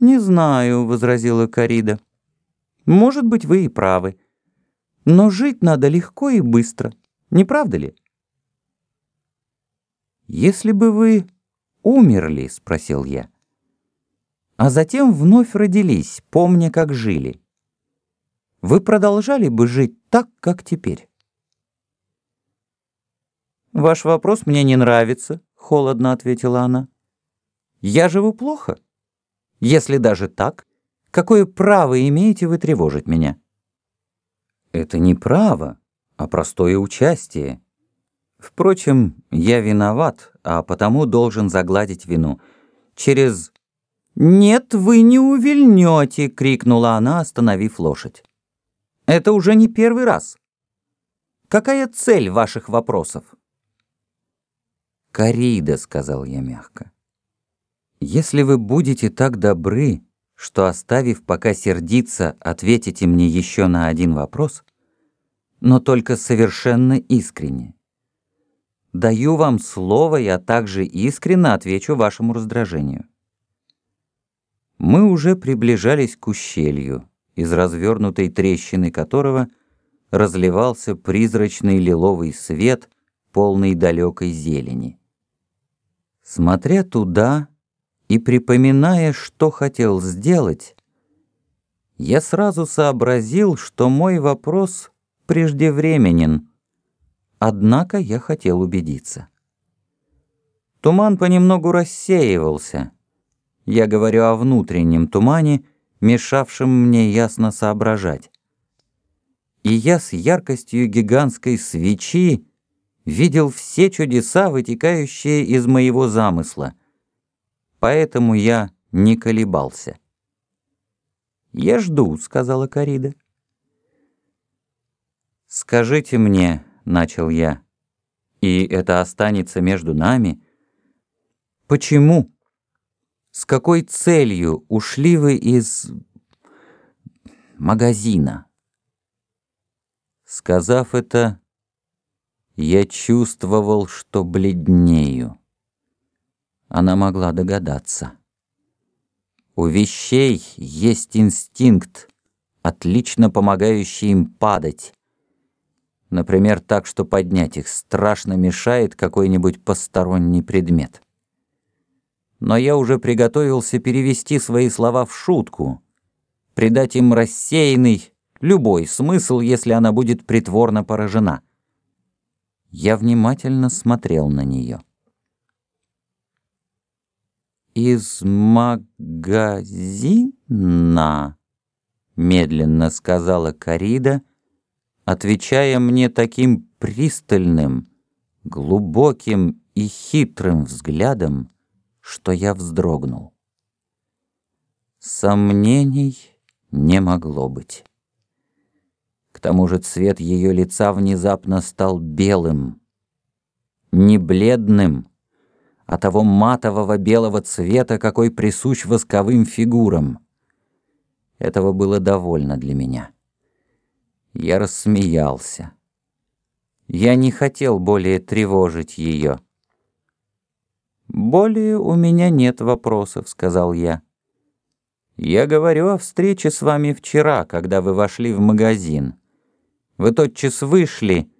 «Не знаю», — возразила Карида. «Может быть, вы и правы. Но жить надо легко и быстро, не правда ли?» «Если бы вы умерли», — спросил я, «а затем вновь родились, помня, как жили, вы продолжали бы жить так, как теперь?» «Ваш вопрос мне не нравится», — холодно ответила она. «Я живу плохо?» Если даже так, какое право имеете вы тревожить меня? Это не право, а простое участие. Впрочем, я виноват, а потому должен загладить вину. Через... «Нет, вы не увильнете!» — крикнула она, остановив лошадь. «Это уже не первый раз. Какая цель ваших вопросов?» «Корида», — сказал я мягко. Если вы будете так добры, что, оставив пока сердиться, ответите мне еще на один вопрос, но только совершенно искренне. Даю вам слово, я также искренне отвечу вашему раздражению. Мы уже приближались к ущелью, из развернутой трещины которого разливался призрачный лиловый свет, полный далекой зелени. Смотря туда, и припоминая, что хотел сделать, я сразу сообразил, что мой вопрос преждевременен, однако я хотел убедиться. Туман понемногу рассеивался. Я говорю о внутреннем тумане, мешавшем мне ясно соображать. И я с яркостью гигантской свечи видел все чудеса, вытекающие из моего замысла — поэтому я не колебался. «Я жду», — сказала Карида. «Скажите мне», — начал я, — «и это останется между нами, почему, с какой целью ушли вы из магазина?» Сказав это, я чувствовал, что бледнею она могла догадаться. У вещей есть инстинкт, отлично помогающий им падать. Например, так, что поднять их страшно мешает какой-нибудь посторонний предмет. Но я уже приготовился перевести свои слова в шутку, придать им рассеянный, любой смысл, если она будет притворно поражена. Я внимательно смотрел на нее из магазина?» Медленно сказала Карида, отвечая мне таким пристальным, глубоким и хитрым взглядом, что я вздрогнул. Сомнений не могло быть. К тому же цвет ее лица внезапно стал белым, не бледным, а того матового белого цвета, какой присущ восковым фигурам. Этого было довольно для меня. Я рассмеялся. Я не хотел более тревожить ее. «Более у меня нет вопросов», — сказал я. «Я говорю о встрече с вами вчера, когда вы вошли в магазин. Вы тотчас вышли,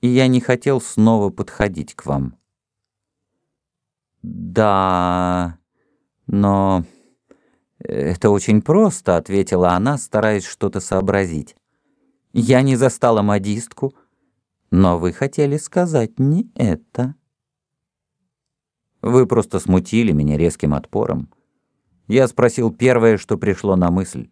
и я не хотел снова подходить к вам». «Да, но...» «Это очень просто», — ответила она, стараясь что-то сообразить. «Я не застала модистку, но вы хотели сказать не это». «Вы просто смутили меня резким отпором. Я спросил первое, что пришло на мысль.